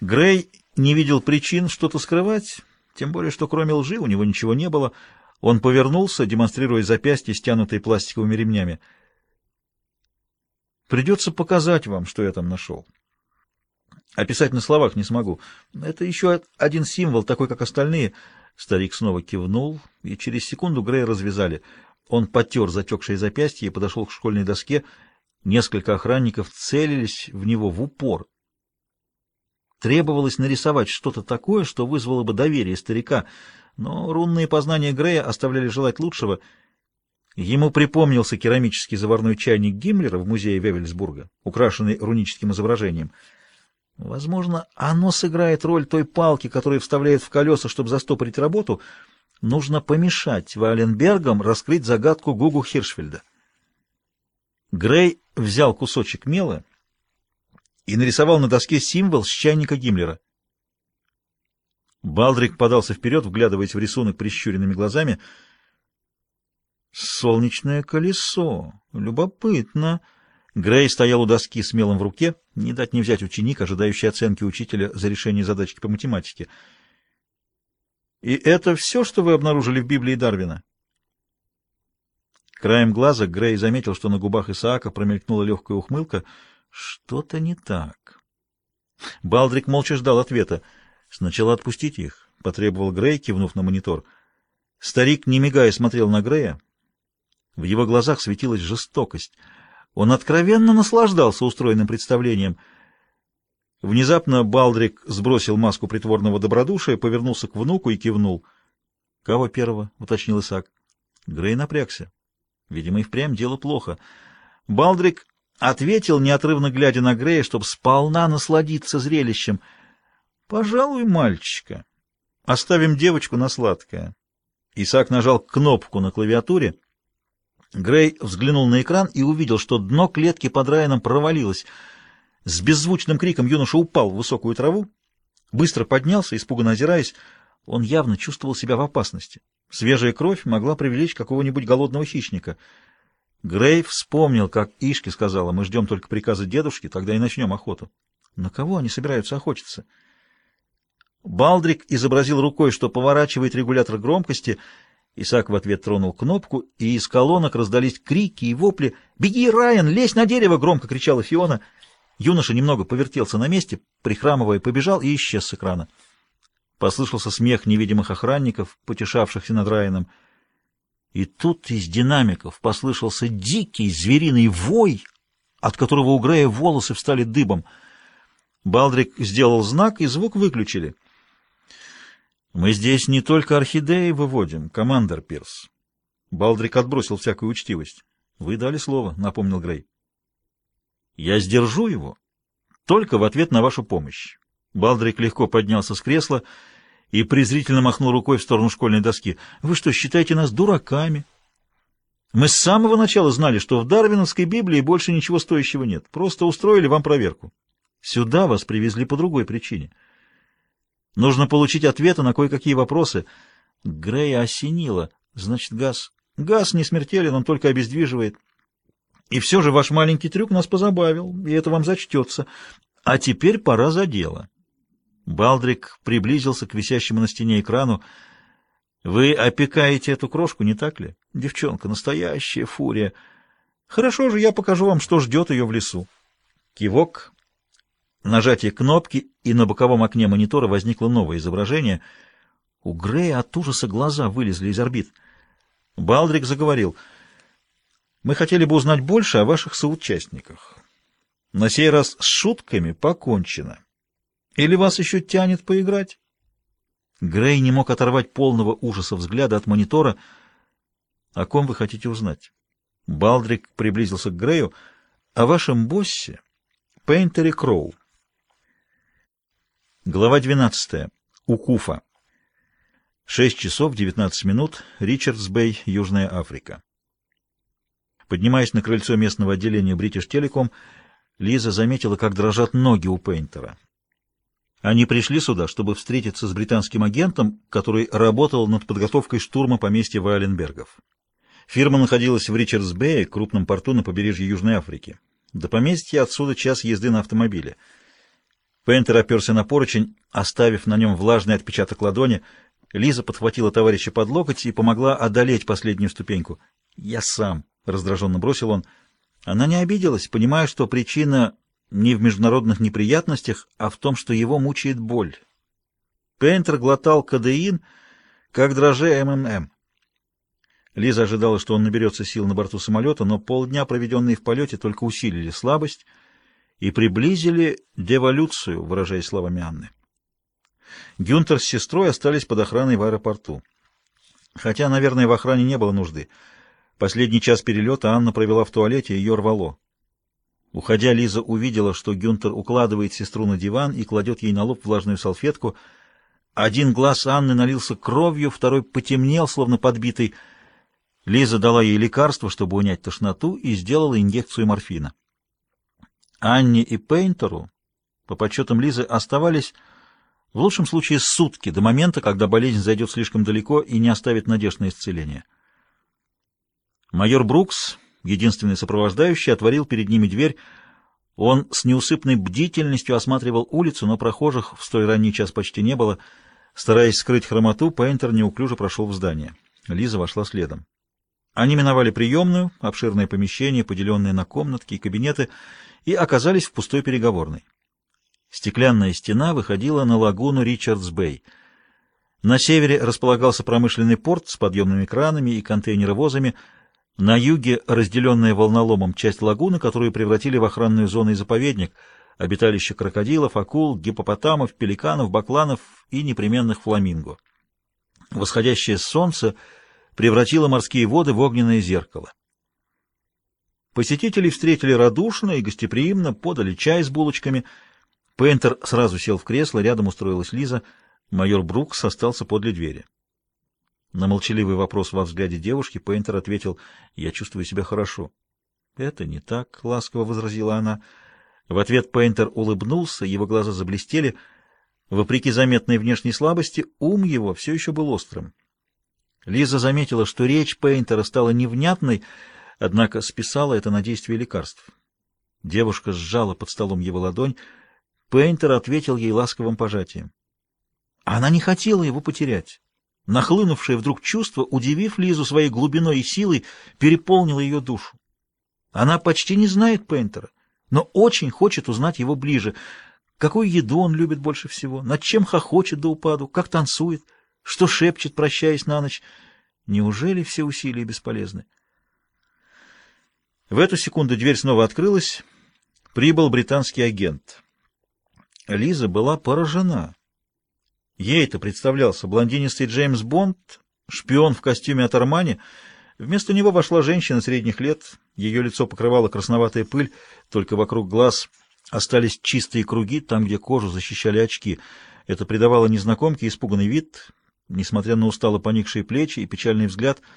Грей не видел причин что-то скрывать, тем более, что кроме лжи у него ничего не было. Он повернулся, демонстрируя запястье, стянутые пластиковыми ремнями. «Придется показать вам, что я там нашел. Описать на словах не смогу. Это еще один символ, такой, как остальные». Старик снова кивнул, и через секунду Грея развязали. Он потер затекшее запястье и подошел к школьной доске. Несколько охранников целились в него в упор. Требовалось нарисовать что-то такое, что вызвало бы доверие старика, но рунные познания Грея оставляли желать лучшего. Ему припомнился керамический заварной чайник Гиммлера в музее Вевельсбурга, украшенный руническим изображением. Возможно, оно сыграет роль той палки, которую вставляют в колеса, чтобы застопорить работу. Нужно помешать Валенбергам раскрыть загадку Гугу Хиршфельда. Грей взял кусочек мела и нарисовал на доске символ с чайника Гиммлера. Балдрик подался вперед, вглядываясь в рисунок прищуренными глазами. «Солнечное колесо! Любопытно!» Грей стоял у доски с мелом в руке, не дать не взять ученик, ожидающий оценки учителя за решение задачки по математике. «И это все, что вы обнаружили в Библии Дарвина?» Краем глаза Грей заметил, что на губах Исаака промелькнула легкая ухмылка — что-то не так. Балдрик молча ждал ответа. «Сначала отпустите их», — потребовал Грей, кивнув на монитор. Старик, не мигая, смотрел на Грея. В его глазах светилась жестокость. Он откровенно наслаждался устроенным представлением. Внезапно Балдрик сбросил маску притворного добродушия, повернулся к внуку и кивнул. «Кого первого?» — уточнил Исаак. Грей напрягся. Видимо, и впрямь дело плохо. Балдрик Ответил, неотрывно глядя на Грея, чтобы сполна насладиться зрелищем. «Пожалуй, мальчика. Оставим девочку на сладкое». Исаак нажал кнопку на клавиатуре. Грей взглянул на экран и увидел, что дно клетки под Райаном провалилось. С беззвучным криком юноша упал в высокую траву, быстро поднялся, испуганно озираясь. Он явно чувствовал себя в опасности. Свежая кровь могла привлечь какого-нибудь голодного хищника — Грей вспомнил, как Ишки сказала, мы ждем только приказа дедушки, тогда и начнем охоту. На кого они собираются охотиться? Балдрик изобразил рукой, что поворачивает регулятор громкости. Исаак в ответ тронул кнопку, и из колонок раздались крики и вопли. «Беги, Райан! Лезь на дерево!» — громко кричала Фиона. Юноша немного повертелся на месте, прихрамывая, побежал и исчез с экрана. Послышался смех невидимых охранников, потешавшихся над Райаном. И тут из динамиков послышался дикий звериный вой, от которого у Грея волосы встали дыбом. Балдрик сделал знак, и звук выключили. «Мы здесь не только орхидеи выводим, командор Пирс». Балдрик отбросил всякую учтивость. «Вы дали слово», — напомнил Грей. «Я сдержу его только в ответ на вашу помощь». Балдрик легко поднялся с кресла и презрительно махнул рукой в сторону школьной доски. «Вы что, считаете нас дураками?» «Мы с самого начала знали, что в Дарвиновской Библии больше ничего стоящего нет. Просто устроили вам проверку. Сюда вас привезли по другой причине. Нужно получить ответы на кое-какие вопросы». Грея осенило. «Значит, газ...» «Газ не смертелен, он только обездвиживает. И все же ваш маленький трюк нас позабавил, и это вам зачтется. А теперь пора за дело». Балдрик приблизился к висящему на стене экрану. «Вы опекаете эту крошку, не так ли? Девчонка, настоящая фурия. Хорошо же, я покажу вам, что ждет ее в лесу». Кивок, нажатие кнопки, и на боковом окне монитора возникло новое изображение. У Грея от ужаса глаза вылезли из орбит. Балдрик заговорил. «Мы хотели бы узнать больше о ваших соучастниках. На сей раз с шутками покончено». Или вас еще тянет поиграть?» Грей не мог оторвать полного ужаса взгляда от монитора. «О ком вы хотите узнать?» Балдрик приблизился к Грею. «О вашем боссе, Пейнтере Кроу». Глава 12. Укуфа. 6 часов 19 минут. Ричардс-Бэй, Южная Африка. Поднимаясь на крыльцо местного отделения British Telecom, Лиза заметила, как дрожат ноги у Пейнтера. Они пришли сюда, чтобы встретиться с британским агентом, который работал над подготовкой штурма поместья Вайленбергов. Фирма находилась в Ричардс-Бэе, крупном порту на побережье Южной Африки. До поместья отсюда час езды на автомобиле. Пейнтер оперся на поручень, оставив на нем влажный отпечаток ладони. Лиза подхватила товарища под локоть и помогла одолеть последнюю ступеньку. «Я сам», — раздраженно бросил он. Она не обиделась, понимая, что причина не в международных неприятностях, а в том, что его мучает боль. Пейнтер глотал кадеин, как дрожжи МММ. Лиза ожидала, что он наберется сил на борту самолета, но полдня, проведенные в полете, только усилили слабость и приблизили деволюцию, выражаясь словами Анны. Гюнтер с сестрой остались под охраной в аэропорту. Хотя, наверное, в охране не было нужды. Последний час перелета Анна провела в туалете, ее рвало. Уходя, Лиза увидела, что Гюнтер укладывает сестру на диван и кладет ей на лоб влажную салфетку. Один глаз Анны налился кровью, второй потемнел, словно подбитый. Лиза дала ей лекарство, чтобы унять тошноту, и сделала инъекцию морфина. Анне и Пейнтеру, по подсчетам Лизы, оставались в лучшем случае сутки до момента, когда болезнь зайдет слишком далеко и не оставит надежд на исцеление. Майор Брукс, единственный сопровождающий, отворил перед ними дверь. Он с неусыпной бдительностью осматривал улицу, но прохожих в столь ранний час почти не было. Стараясь скрыть хромоту, Пейнтер неуклюже прошел в здание. Лиза вошла следом. Они миновали приемную, обширное помещение, поделенное на комнатки и кабинеты, и оказались в пустой переговорной. Стеклянная стена выходила на лагуну Ричардс-Бэй. На севере располагался промышленный порт с подъемными кранами и контейнеровозами, на юге разделенная волноломом часть лагуны, которую превратили в охранную зону и заповедник, обиталище крокодилов, акул, гипопотамов, пеликанов, бакланов и непременных фламинго. Восходящее солнце превратило морские воды в огненное зеркало. Посетителей встретили радушно и гостеприимно, подали чай с булочками. Пейнтер сразу сел в кресло, рядом устроилась Лиза. Майор Брукс остался подле двери. На молчаливый вопрос во взгляде девушки Пейнтер ответил, «Я чувствую себя хорошо». «Это не так», — ласково возразила она. В ответ Пейнтер улыбнулся, его глаза заблестели. Вопреки заметной внешней слабости, ум его все еще был острым. Лиза заметила, что речь Пейнтера стала невнятной, однако списала это на действие лекарств. Девушка сжала под столом его ладонь. Пейнтер ответил ей ласковым пожатием. Она не хотела его потерять. Нахлынувшее вдруг чувство, удивив Лизу своей глубиной и силой, переполнило ее душу. Она почти не знает Пейнтера, но очень хочет узнать его ближе. Какую еду он любит больше всего, над чем хохочет до упаду, как танцует, что шепчет, прощаясь на ночь. Неужели все усилия бесполезны? В эту секунду дверь снова открылась. Прибыл британский агент. Лиза была поражена. Ей-то представлялся блондинистый Джеймс Бонд, шпион в костюме от Армани. Вместо него вошла женщина средних лет. Ее лицо покрывала красноватая пыль, только вокруг глаз остались чистые круги, там, где кожу защищали очки. Это придавало незнакомке испуганный вид, несмотря на устало поникшие плечи и печальный взгляд —